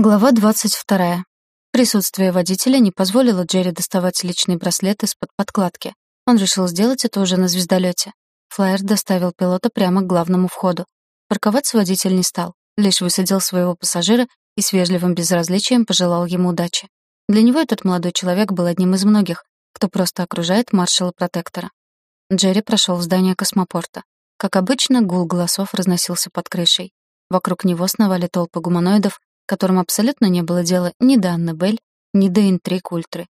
Глава 22. Присутствие водителя не позволило Джерри доставать личный браслет из-под подкладки. Он решил сделать это уже на звездолете. Флайер доставил пилота прямо к главному входу. Парковаться водитель не стал, лишь высадил своего пассажира и с вежливым безразличием пожелал ему удачи. Для него этот молодой человек был одним из многих, кто просто окружает маршала-протектора. Джерри прошел в здание космопорта. Как обычно, гул голосов разносился под крышей. Вокруг него сновали толпы гуманоидов, которым абсолютно не было дела ни до Аннабель, ни до интриг Ультры.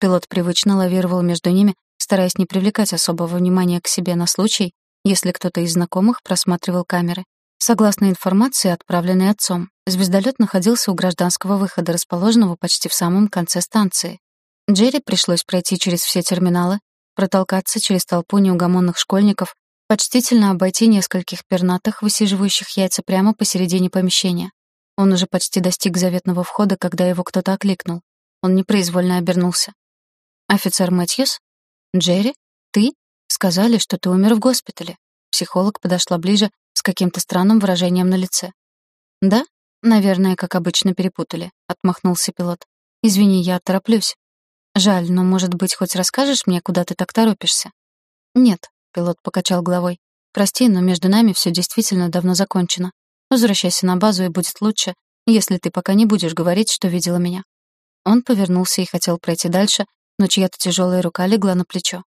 Пилот привычно лавировал между ними, стараясь не привлекать особого внимания к себе на случай, если кто-то из знакомых просматривал камеры. Согласно информации, отправленной отцом, звездолет находился у гражданского выхода, расположенного почти в самом конце станции. Джерри пришлось пройти через все терминалы, протолкаться через толпу неугомонных школьников, почтительно обойти нескольких пернатых, высиживающих яйца прямо посередине помещения. Он уже почти достиг заветного входа, когда его кто-то окликнул. Он непроизвольно обернулся. «Офицер Мэтьюс? Джерри? Ты? Сказали, что ты умер в госпитале». Психолог подошла ближе с каким-то странным выражением на лице. «Да? Наверное, как обычно перепутали», — отмахнулся пилот. «Извини, я тороплюсь». «Жаль, но, может быть, хоть расскажешь мне, куда ты так торопишься?» «Нет», — пилот покачал головой. «Прости, но между нами все действительно давно закончено. Возвращайся на базу, и будет лучше, если ты пока не будешь говорить, что видела меня». Он повернулся и хотел пройти дальше, но чья-то тяжелая рука легла на плечо.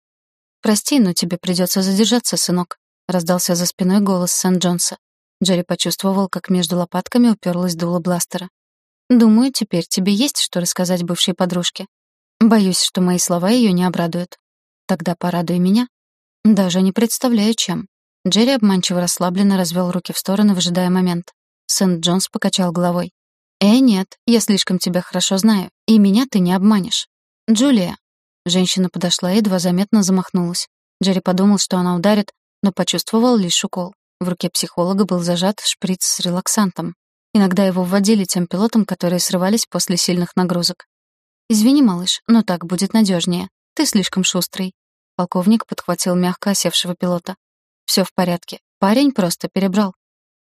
«Прости, но тебе придется задержаться, сынок», — раздался за спиной голос Сент-Джонса. Джерри почувствовал, как между лопатками уперлась дуло бластера. «Думаю, теперь тебе есть что рассказать бывшей подружке. Боюсь, что мои слова ее не обрадуют. Тогда порадуй меня. Даже не представляю, чем. Джерри обманчиво расслабленно развел руки в стороны, выжидая момент. Сент-Джонс покачал головой. «Э, нет, я слишком тебя хорошо знаю, и меня ты не обманешь. Джулия». Женщина подошла и едва заметно замахнулась. Джерри подумал, что она ударит, но почувствовал лишь укол. В руке психолога был зажат шприц с релаксантом. Иногда его вводили тем пилотам, которые срывались после сильных нагрузок. «Извини, малыш, но так будет надежнее. Ты слишком шустрый». Полковник подхватил мягко осевшего пилота. Все в порядке. Парень просто перебрал.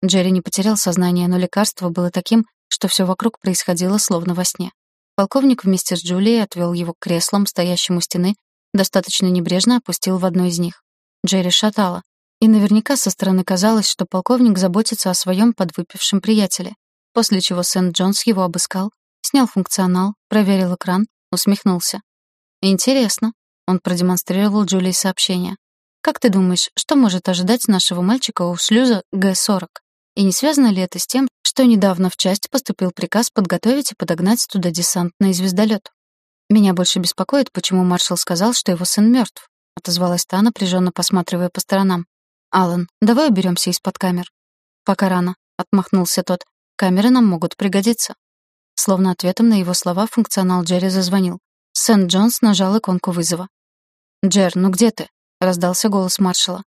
Джерри не потерял сознание, но лекарство было таким, что все вокруг происходило словно во сне. Полковник вместе с Джулией отвел его к креслам, стоящим у стены, достаточно небрежно опустил в одно из них. Джерри шатало. И наверняка со стороны казалось, что полковник заботится о своем подвыпившем приятеле. После чего Сент-Джонс его обыскал, снял функционал, проверил экран, усмехнулся. «Интересно». Он продемонстрировал Джулии сообщение. Как ты думаешь, что может ожидать нашего мальчика у шлюза Г-40? И не связано ли это с тем, что недавно в часть поступил приказ подготовить и подогнать туда десантный звездолет? Меня больше беспокоит, почему маршал сказал, что его сын мертв, отозвалась та, напряженно посматривая по сторонам. Алан, давай уберемся из-под камер. Пока рано, отмахнулся тот. Камеры нам могут пригодиться. Словно ответом на его слова функционал Джерри зазвонил. Сент-Джонс нажал иконку вызова. «Джер, ну где ты?» — раздался голос маршала.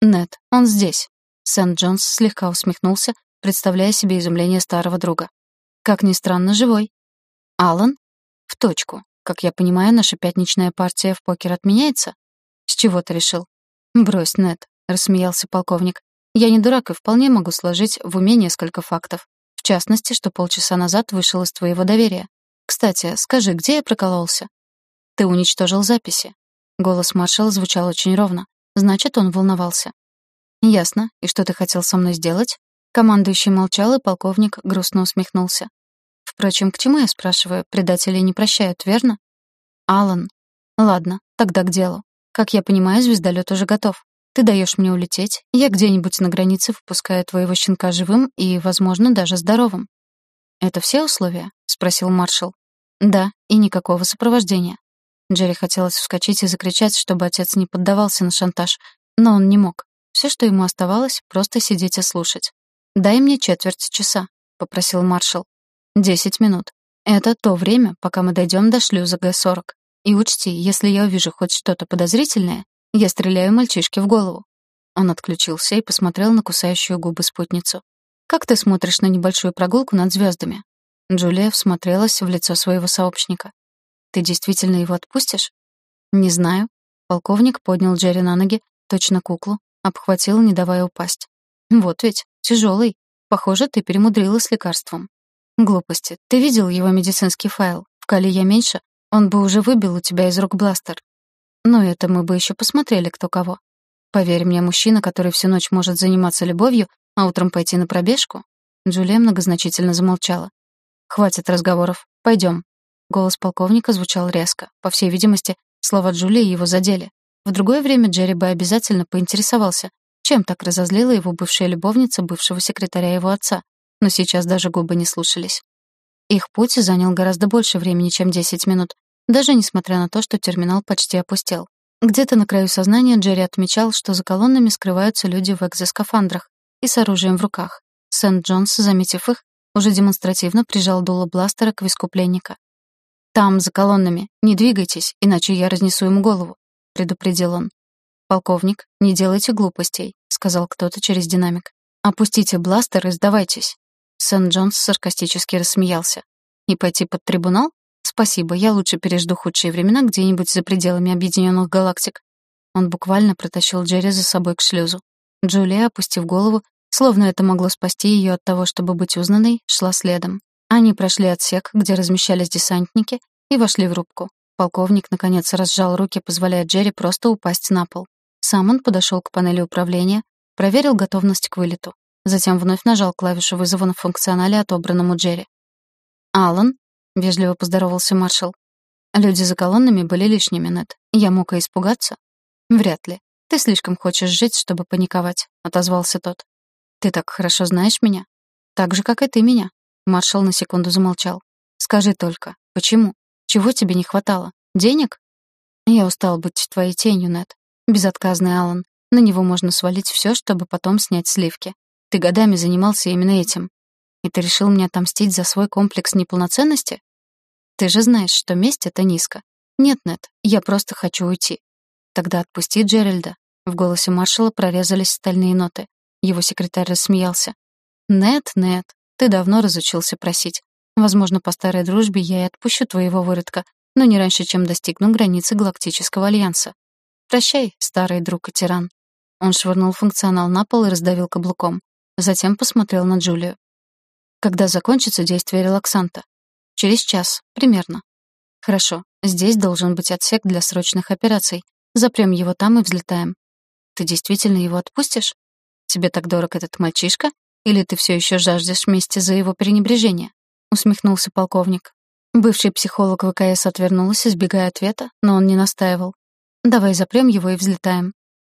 «Нет, он здесь». Сент-Джонс слегка усмехнулся, представляя себе изумление старого друга. «Как ни странно, живой». «Алан?» «В точку. Как я понимаю, наша пятничная партия в покер отменяется?» «С чего ты решил?» «Брось, Нет», — рассмеялся полковник. «Я не дурак и вполне могу сложить в уме несколько фактов. В частности, что полчаса назад вышел из твоего доверия. Кстати, скажи, где я прокололся?» «Ты уничтожил записи. Голос маршала звучал очень ровно. Значит, он волновался. «Ясно. И что ты хотел со мной сделать?» Командующий молчал, и полковник грустно усмехнулся. «Впрочем, к чему я спрашиваю? Предателей не прощают, верно?» «Алан. Ладно, тогда к делу. Как я понимаю, звездолет уже готов. Ты даешь мне улететь, я где-нибудь на границе впускаю твоего щенка живым и, возможно, даже здоровым». «Это все условия?» — спросил маршал. «Да, и никакого сопровождения. Джерри хотелось вскочить и закричать, чтобы отец не поддавался на шантаж, но он не мог. Все, что ему оставалось, просто сидеть и слушать. «Дай мне четверть часа», — попросил маршал. «Десять минут. Это то время, пока мы дойдем до шлюза Г-40. И учти, если я увижу хоть что-то подозрительное, я стреляю мальчишке в голову». Он отключился и посмотрел на кусающую губы спутницу. «Как ты смотришь на небольшую прогулку над звездами?» Джулия всмотрелась в лицо своего сообщника. Ты действительно его отпустишь? Не знаю. Полковник поднял Джерри на ноги, точно куклу, обхватил, не давая упасть. Вот ведь, тяжелый. Похоже, ты перемудрила с лекарством. Глупости. Ты видел его медицинский файл? В я меньше, он бы уже выбил у тебя из рук бластер. Но это мы бы еще посмотрели, кто кого. Поверь мне, мужчина, который всю ночь может заниматься любовью, а утром пойти на пробежку? Джулия многозначительно замолчала. «Хватит разговоров. Пойдем». Голос полковника звучал резко. По всей видимости, слова Джулии его задели. В другое время Джерри бы обязательно поинтересовался, чем так разозлила его бывшая любовница бывшего секретаря его отца, но сейчас даже губы не слушались. Их путь занял гораздо больше времени, чем 10 минут, даже несмотря на то, что терминал почти опустел. Где-то на краю сознания Джерри отмечал, что за колоннами скрываются люди в экзоскафандрах и с оружием в руках. Сент-Джонс, заметив их, уже демонстративно прижал дуло бластера к виску пленника. «Там, за колоннами. Не двигайтесь, иначе я разнесу ему голову предупредил он. «Полковник, не делайте глупостей», — сказал кто-то через динамик. «Опустите бластер и сдавайтесь». Сент-Джонс саркастически рассмеялся. «Не пойти под трибунал? Спасибо, я лучше пережду худшие времена где-нибудь за пределами Объединенных Галактик». Он буквально протащил Джерри за собой к шлюзу. Джулия, опустив голову, словно это могло спасти ее от того, чтобы быть узнанной, шла следом. Они прошли отсек, где размещались десантники, и вошли в рубку. Полковник, наконец, разжал руки, позволяя Джерри просто упасть на пол. Сам он подошел к панели управления, проверил готовность к вылету. Затем вновь нажал клавишу вызова на функционале, отобранному Джерри. «Аллан?» — вежливо поздоровался маршал. «Люди за колоннами были лишними, Нед. Я мог и испугаться?» «Вряд ли. Ты слишком хочешь жить, чтобы паниковать», — отозвался тот. «Ты так хорошо знаешь меня?» «Так же, как и ты меня». Маршал на секунду замолчал. «Скажи только, почему?» Чего тебе не хватало? Денег? Я устал быть твоей тенью, Нед. Безотказный Алан. На него можно свалить все, чтобы потом снять сливки. Ты годами занимался именно этим. И ты решил мне отомстить за свой комплекс неполноценности? Ты же знаешь, что месть — это низко. Нет, Нед, я просто хочу уйти. Тогда отпусти Джеральда. В голосе маршала прорезались стальные ноты. Его секретарь рассмеялся. «Нет, нет, ты давно разучился просить. Возможно, по старой дружбе я и отпущу твоего выродка, но не раньше, чем достигну границы Галактического Альянса. Прощай, старый друг и тиран. Он швырнул функционал на пол и раздавил каблуком. Затем посмотрел на Джулию. Когда закончится действие релаксанта? Через час, примерно. Хорошо, здесь должен быть отсек для срочных операций. Запрем его там и взлетаем. Ты действительно его отпустишь? Тебе так дорог этот мальчишка? Или ты все еще жаждешь мести за его пренебрежение? — усмехнулся полковник. Бывший психолог ВКС отвернулась, избегая ответа, но он не настаивал. «Давай запрем его и взлетаем».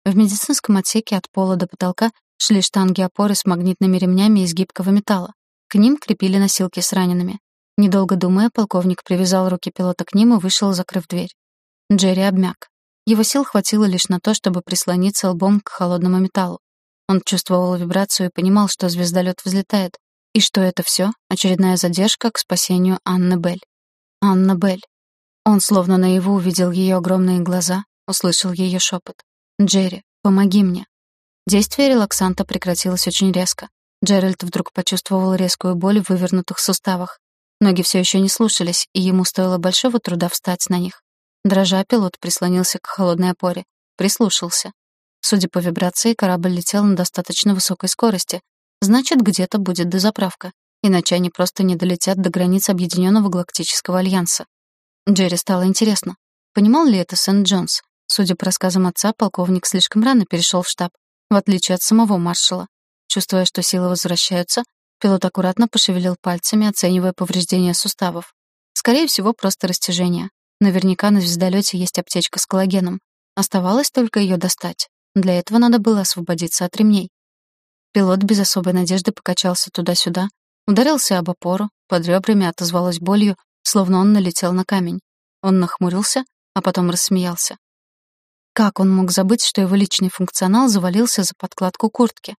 В медицинском отсеке от пола до потолка шли штанги-опоры с магнитными ремнями из гибкого металла. К ним крепили носилки с ранеными. Недолго думая, полковник привязал руки пилота к ним и вышел, закрыв дверь. Джерри обмяк. Его сил хватило лишь на то, чтобы прислониться лбом к холодному металлу. Он чувствовал вибрацию и понимал, что звездолет взлетает, и что это все очередная задержка к спасению Анны Бель. Анна Бель. Он словно наяву увидел ее огромные глаза, услышал ее шепот. «Джерри, помоги мне». Действие релаксанта прекратилось очень резко. Джеральд вдруг почувствовал резкую боль в вывернутых суставах. Ноги все еще не слушались, и ему стоило большого труда встать на них. Дрожа, пилот прислонился к холодной опоре, прислушался. Судя по вибрации, корабль летел на достаточно высокой скорости, Значит, где-то будет дозаправка, иначе они просто не долетят до границ Объединенного Галактического Альянса. Джерри стало интересно, понимал ли это Сент-Джонс? Судя по рассказам отца, полковник слишком рано перешел в штаб, в отличие от самого маршала. Чувствуя, что силы возвращаются, пилот аккуратно пошевелил пальцами, оценивая повреждения суставов. Скорее всего, просто растяжение. Наверняка на звездолете есть аптечка с коллагеном. Оставалось только ее достать. Для этого надо было освободиться от ремней. Пилот без особой надежды покачался туда-сюда, ударился об опору, под ребрами отозвалось болью, словно он налетел на камень. Он нахмурился, а потом рассмеялся. Как он мог забыть, что его личный функционал завалился за подкладку куртки?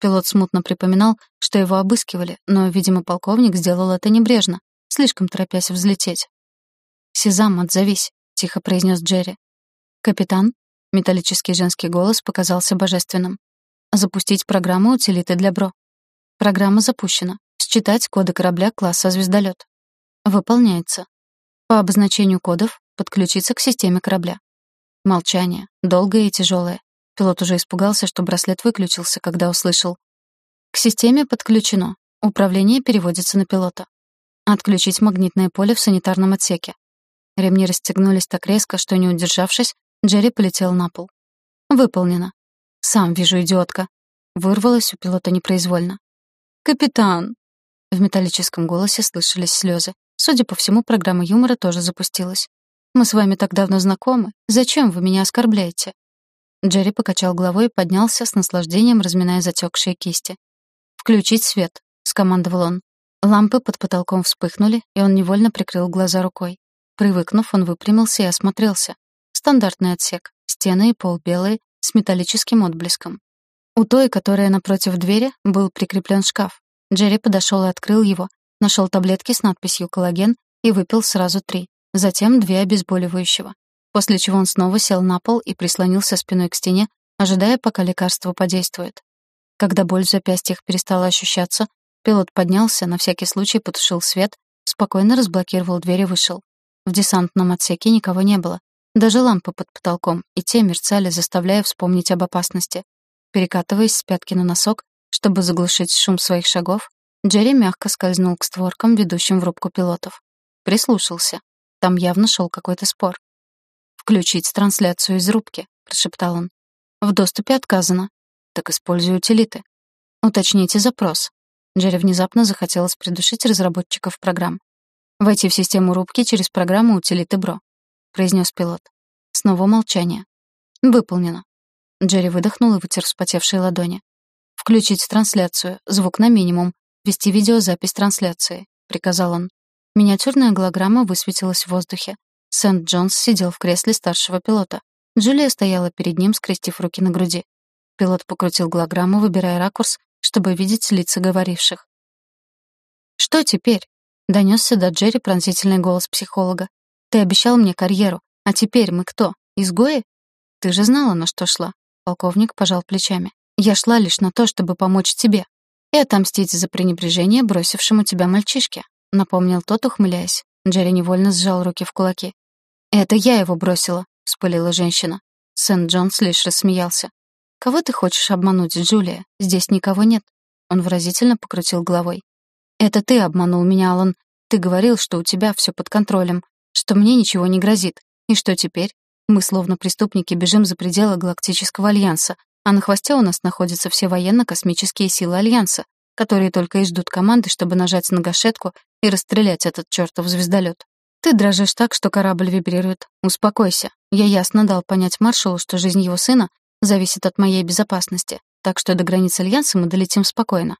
Пилот смутно припоминал, что его обыскивали, но, видимо, полковник сделал это небрежно, слишком торопясь взлететь. «Сезам, отзовись», — тихо произнес Джерри. «Капитан?» — металлический женский голос показался божественным. Запустить программу утилиты для БРО. Программа запущена. Считать коды корабля класса «Звездолет». Выполняется. По обозначению кодов подключиться к системе корабля. Молчание. Долгое и тяжелое. Пилот уже испугался, что браслет выключился, когда услышал. К системе подключено. Управление переводится на пилота. Отключить магнитное поле в санитарном отсеке. Ремни расстегнулись так резко, что, не удержавшись, Джерри полетел на пол. Выполнено. Сам вижу, идиотка. Вырвалось у пилота непроизвольно. «Капитан!» В металлическом голосе слышались слезы. Судя по всему, программа юмора тоже запустилась. «Мы с вами так давно знакомы. Зачем вы меня оскорбляете?» Джерри покачал головой и поднялся с наслаждением, разминая затекшие кисти. «Включить свет», — скомандовал он. Лампы под потолком вспыхнули, и он невольно прикрыл глаза рукой. Привыкнув, он выпрямился и осмотрелся. Стандартный отсек. Стены и пол белые, с металлическим отблеском. У той, которая напротив двери, был прикреплен шкаф. Джерри подошел и открыл его, нашел таблетки с надписью «коллаген» и выпил сразу три, затем две обезболивающего. После чего он снова сел на пол и прислонился спиной к стене, ожидая, пока лекарство подействует. Когда боль в запястьях перестала ощущаться, пилот поднялся, на всякий случай потушил свет, спокойно разблокировал дверь и вышел. В десантном отсеке никого не было. Даже лампы под потолком, и те мерцали, заставляя вспомнить об опасности. Перекатываясь с пятки на носок, чтобы заглушить шум своих шагов, Джерри мягко скользнул к створкам, ведущим в рубку пилотов. Прислушался. Там явно шел какой-то спор. «Включить трансляцию из рубки», — прошептал он. «В доступе отказано. Так используй утилиты. Уточните запрос». Джерри внезапно захотелось придушить разработчиков программ. «Войти в систему рубки через программу «Утилиты Бро», — произнес пилот. Снова молчание. «Выполнено». Джерри выдохнул и вытер вспотевшие ладони. «Включить трансляцию, звук на минимум, вести видеозапись трансляции», — приказал он. Миниатюрная голограмма высветилась в воздухе. Сент-Джонс сидел в кресле старшего пилота. Джулия стояла перед ним, скрестив руки на груди. Пилот покрутил голограмму, выбирая ракурс, чтобы видеть лица говоривших. «Что теперь?» Донесся до Джерри пронзительный голос психолога. «Ты обещал мне карьеру, а теперь мы кто? Изгои?» «Ты же знала, на что шла». Полковник пожал плечами. «Я шла лишь на то, чтобы помочь тебе и отомстить за пренебрежение бросившему тебя мальчишке», напомнил тот, ухмыляясь. Джерри невольно сжал руки в кулаки. «Это я его бросила», — вспылила женщина. Сент-Джонс лишь рассмеялся. «Кого ты хочешь обмануть, Джулия? Здесь никого нет». Он выразительно покрутил головой. «Это ты обманул меня, Алан. Ты говорил, что у тебя все под контролем, что мне ничего не грозит. И что теперь? Мы, словно преступники, бежим за пределы Галактического Альянса, а на хвосте у нас находятся все военно-космические силы Альянса, которые только и ждут команды, чтобы нажать на гашетку и расстрелять этот чертов звездолет. Ты дрожишь так, что корабль вибрирует. Успокойся. Я ясно дал понять маршалу, что жизнь его сына зависит от моей безопасности, так что до границ Альянса мы долетим спокойно.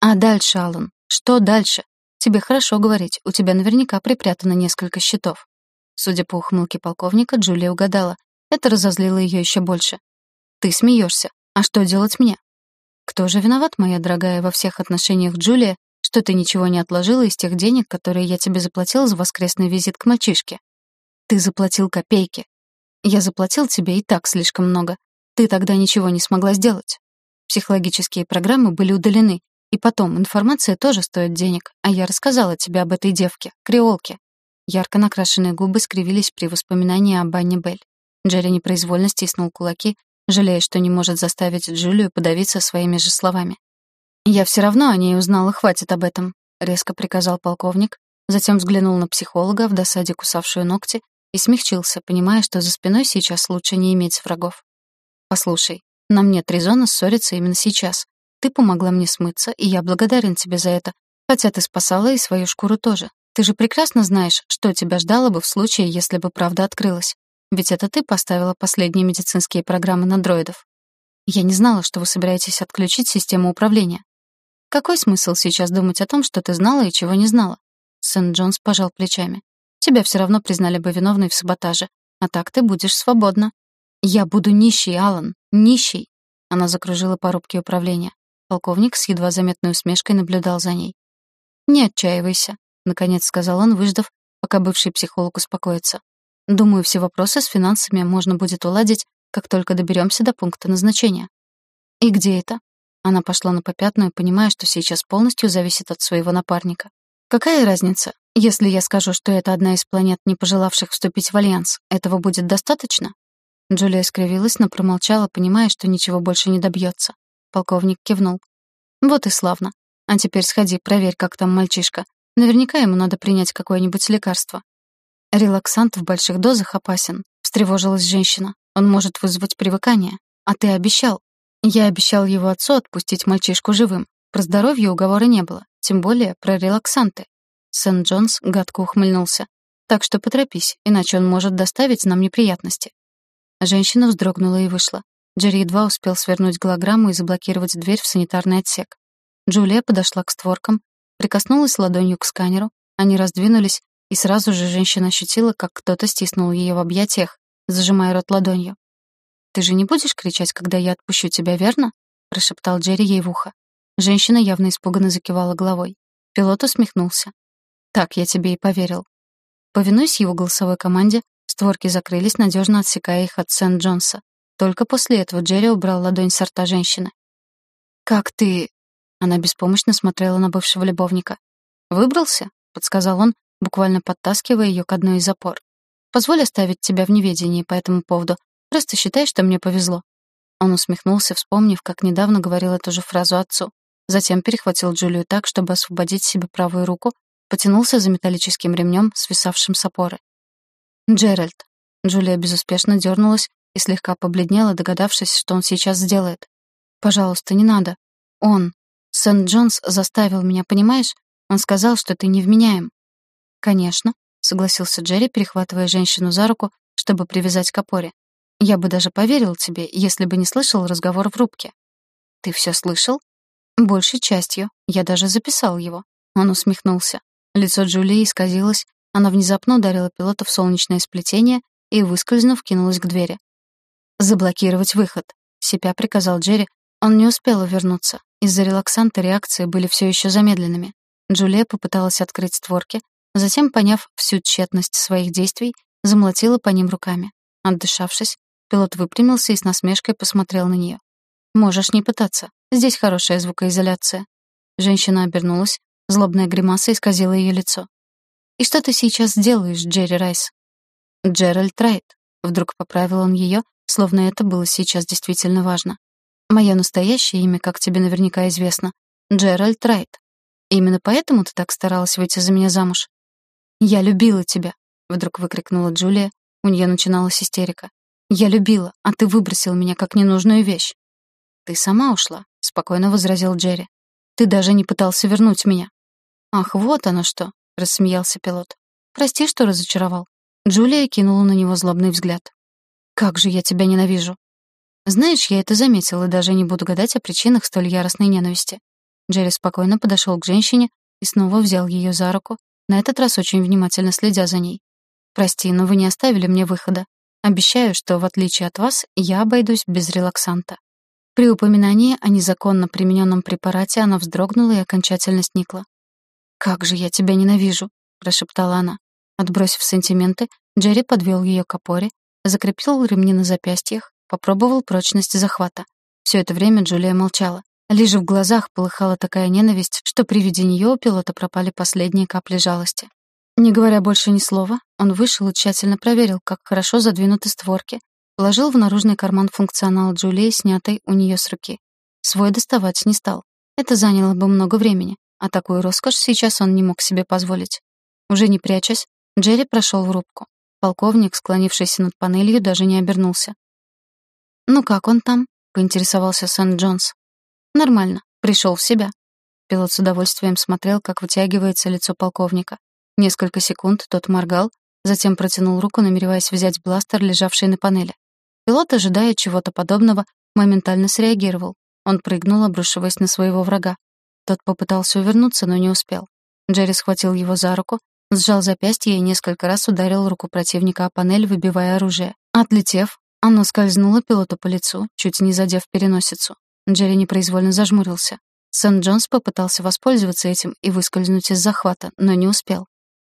А дальше, Алан, что дальше? Тебе хорошо говорить, у тебя наверняка припрятано несколько счетов. Судя по ухмылке полковника, Джулия угадала. Это разозлило ее еще больше. Ты смеешься. А что делать мне? Кто же виноват, моя дорогая, во всех отношениях Джулия, что ты ничего не отложила из тех денег, которые я тебе заплатил за воскресный визит к мальчишке? Ты заплатил копейки. Я заплатил тебе и так слишком много. Ты тогда ничего не смогла сделать. Психологические программы были удалены, и потом, информация тоже стоит денег, а я рассказала тебе об этой девке, креолке. Ярко накрашенные губы скривились при воспоминании об Анне Белль. Джерри непроизвольно стиснул кулаки, жалея, что не может заставить Джулию подавиться своими же словами. «Я все равно о ней узнала, хватит об этом», — резко приказал полковник, затем взглянул на психолога, в досаде кусавшую ногти, и смягчился, понимая, что за спиной сейчас лучше не иметь врагов. «Послушай, нам нет резона ссориться именно сейчас. Ты помогла мне смыться, и я благодарен тебе за это. Хотя ты спасала и свою шкуру тоже. Ты же прекрасно знаешь, что тебя ждало бы в случае, если бы правда открылась. Ведь это ты поставила последние медицинские программы на дроидов. Я не знала, что вы собираетесь отключить систему управления. Какой смысл сейчас думать о том, что ты знала и чего не знала? Сент-Джонс пожал плечами. Тебя все равно признали бы виновной в саботаже. А так ты будешь свободна. Я буду нищей, Алан, нищей. Она закружила по рубке управления. Полковник с едва заметной усмешкой наблюдал за ней. «Не отчаивайся», — наконец сказал он, выждав, пока бывший психолог успокоится. «Думаю, все вопросы с финансами можно будет уладить, как только доберемся до пункта назначения». «И где это?» Она пошла на попятную, понимая, что сейчас полностью зависит от своего напарника. «Какая разница? Если я скажу, что это одна из планет, не пожелавших вступить в Альянс, этого будет достаточно?» Джулия скривилась, но промолчала, понимая, что ничего больше не добьется. Полковник кивнул. «Вот и славно. А теперь сходи, проверь, как там мальчишка. Наверняка ему надо принять какое-нибудь лекарство. Релаксант в больших дозах опасен, встревожилась женщина. Он может вызвать привыкание. А ты обещал. Я обещал его отцу отпустить мальчишку живым. Про здоровье уговора не было, тем более про релаксанты. Сент-Джонс гадко ухмыльнулся. Так что поторопись, иначе он может доставить нам неприятности. Женщина вздрогнула и вышла. Джерри едва успел свернуть голограмму и заблокировать дверь в санитарный отсек. Джулия подошла к створкам, прикоснулась ладонью к сканеру, они раздвинулись, и сразу же женщина ощутила, как кто-то стиснул ее в объятиях, зажимая рот ладонью. «Ты же не будешь кричать, когда я отпущу тебя, верно?» — прошептал Джерри ей в ухо. Женщина явно испуганно закивала головой. Пилот усмехнулся. «Так я тебе и поверил». Повинуясь его голосовой команде, створки закрылись, надежно отсекая их от Сент-Джонса. Только после этого Джерри убрал ладонь с рта женщины. «Как ты...» Она беспомощно смотрела на бывшего любовника. «Выбрался?» — подсказал он, буквально подтаскивая ее к одной из опор. «Позволь оставить тебя в неведении по этому поводу. Просто считай, что мне повезло». Он усмехнулся, вспомнив, как недавно говорил эту же фразу отцу. Затем перехватил Джулию так, чтобы освободить себе правую руку, потянулся за металлическим ремнем, свисавшим с опоры. «Джеральд». Джулия безуспешно дернулась, и слегка побледнела, догадавшись, что он сейчас сделает. «Пожалуйста, не надо. Он. Сент-Джонс заставил меня, понимаешь? Он сказал, что ты невменяем». «Конечно», — согласился Джерри, перехватывая женщину за руку, чтобы привязать к опоре. «Я бы даже поверил тебе, если бы не слышал разговор в рубке». «Ты все слышал?» «Большей частью. Я даже записал его». Он усмехнулся. Лицо Джулии исказилось, она внезапно ударила пилота в солнечное сплетение и, выскользнув, кинулась к двери. «Заблокировать выход», — сипя приказал Джерри. Он не успел вернуться. Из-за релаксанта реакции были все еще замедленными. Джулия попыталась открыть створки, затем, поняв всю тщетность своих действий, замолотила по ним руками. Отдышавшись, пилот выпрямился и с насмешкой посмотрел на нее. «Можешь не пытаться. Здесь хорошая звукоизоляция». Женщина обернулась, злобная гримаса исказила ее лицо. «И что ты сейчас делаешь, Джерри Райс?» «Джеральд Райт», — вдруг поправил он ее, словно это было сейчас действительно важно. Мое настоящее имя, как тебе наверняка известно, Джеральд Райт. Именно поэтому ты так старалась выйти за меня замуж? Я любила тебя, вдруг выкрикнула Джулия. У нее начиналась истерика. Я любила, а ты выбросил меня как ненужную вещь. Ты сама ушла, спокойно возразил Джерри. Ты даже не пытался вернуть меня. Ах, вот оно что, рассмеялся пилот. Прости, что разочаровал. Джулия кинула на него злобный взгляд. Как же я тебя ненавижу. Знаешь, я это заметил и даже не буду гадать о причинах столь яростной ненависти. Джерри спокойно подошел к женщине и снова взял ее за руку, на этот раз очень внимательно следя за ней. «Прости, но вы не оставили мне выхода. Обещаю, что, в отличие от вас, я обойдусь без релаксанта». При упоминании о незаконно примененном препарате она вздрогнула и окончательно сникла. «Как же я тебя ненавижу!» — прошептала она. Отбросив сантименты, Джерри подвел ее к опоре закрепил ремни на запястьях, попробовал прочность захвата. Все это время Джулия молчала. Лишь в глазах полыхала такая ненависть, что при виде нее у пилота пропали последние капли жалости. Не говоря больше ни слова, он вышел и тщательно проверил, как хорошо задвинуты створки, положил в наружный карман функционал Джулии, снятый у нее с руки. Свой доставать не стал. Это заняло бы много времени, а такую роскошь сейчас он не мог себе позволить. Уже не прячась, Джерри прошел в рубку. Полковник, склонившийся над панелью, даже не обернулся. «Ну как он там?» — поинтересовался Сент-Джонс. «Нормально. Пришел в себя». Пилот с удовольствием смотрел, как вытягивается лицо полковника. Несколько секунд тот моргал, затем протянул руку, намереваясь взять бластер, лежавший на панели. Пилот, ожидая чего-то подобного, моментально среагировал. Он прыгнул, обрушиваясь на своего врага. Тот попытался увернуться, но не успел. Джерри схватил его за руку, Сжал запястье и несколько раз ударил руку противника о панель, выбивая оружие. Отлетев, оно скользнуло пилоту по лицу, чуть не задев переносицу. Джерри непроизвольно зажмурился. Сент-Джонс попытался воспользоваться этим и выскользнуть из захвата, но не успел.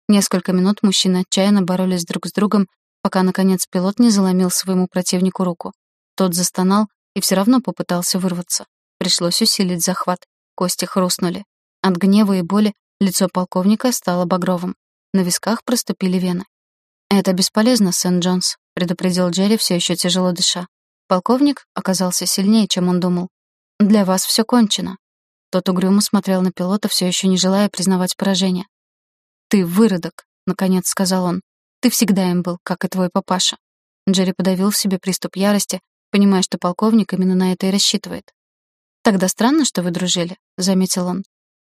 Несколько минут мужчины отчаянно боролись друг с другом, пока, наконец, пилот не заломил своему противнику руку. Тот застонал и все равно попытался вырваться. Пришлось усилить захват. Кости хрустнули. От гнева и боли лицо полковника стало багровым. На висках проступили вены. «Это бесполезно, Сент-Джонс», — предупредил Джерри, все еще тяжело дыша. Полковник оказался сильнее, чем он думал. «Для вас все кончено». Тот угрюмо смотрел на пилота, все еще не желая признавать поражение. «Ты выродок», — наконец сказал он. «Ты всегда им был, как и твой папаша». Джерри подавил в себе приступ ярости, понимая, что полковник именно на это и рассчитывает. «Тогда странно, что вы дружили», — заметил он.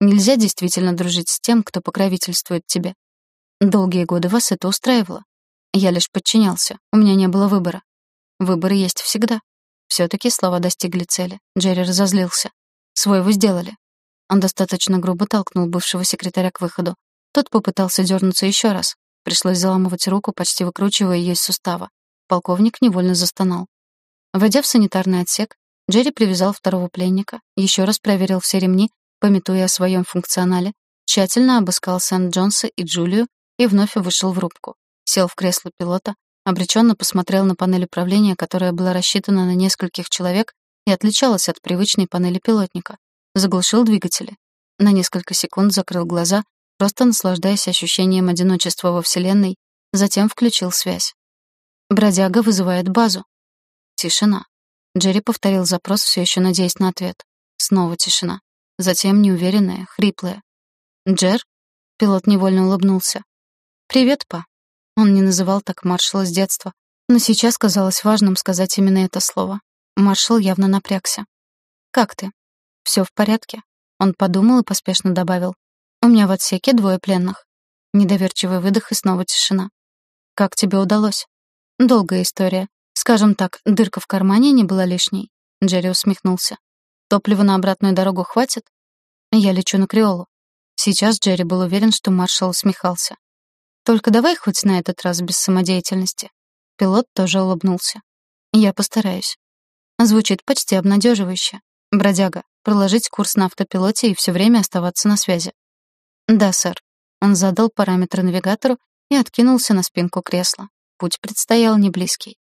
«Нельзя действительно дружить с тем, кто покровительствует тебе. Долгие годы вас это устраивало. Я лишь подчинялся, у меня не было выбора. Выборы есть всегда. Все-таки слова достигли цели. Джерри разозлился. Свой вы сделали. Он достаточно грубо толкнул бывшего секретаря к выходу. Тот попытался дернуться еще раз. Пришлось заламывать руку, почти выкручивая ее из сустава. Полковник невольно застонал. Войдя в санитарный отсек, Джерри привязал второго пленника, еще раз проверил все ремни, пометуя о своем функционале, тщательно обыскал Сент-Джонса и Джулию и вновь вышел в рубку. Сел в кресло пилота, обреченно посмотрел на панель управления, которая была рассчитана на нескольких человек и отличалась от привычной панели пилотника. Заглушил двигатели. На несколько секунд закрыл глаза, просто наслаждаясь ощущением одиночества во Вселенной, затем включил связь. «Бродяга вызывает базу». Тишина. Джерри повторил запрос, все еще надеясь на ответ. Снова тишина. Затем неуверенная, хриплая. «Джер?» Пилот невольно улыбнулся. «Привет, па». Он не называл так маршала с детства, но сейчас казалось важным сказать именно это слово. Маршал явно напрягся. «Как ты?» «Все в порядке?» Он подумал и поспешно добавил. «У меня в отсеке двое пленных». Недоверчивый выдох и снова тишина. «Как тебе удалось?» «Долгая история. Скажем так, дырка в кармане не была лишней». Джерри усмехнулся. «Топлива на обратную дорогу хватит?» «Я лечу на Криолу». Сейчас Джерри был уверен, что маршал усмехался. Только давай хоть на этот раз без самодеятельности. Пилот тоже улыбнулся. Я постараюсь. Звучит почти обнадеживающе. Бродяга, проложить курс на автопилоте и все время оставаться на связи. Да, сэр. Он задал параметры навигатору и откинулся на спинку кресла. Путь предстоял не близкий.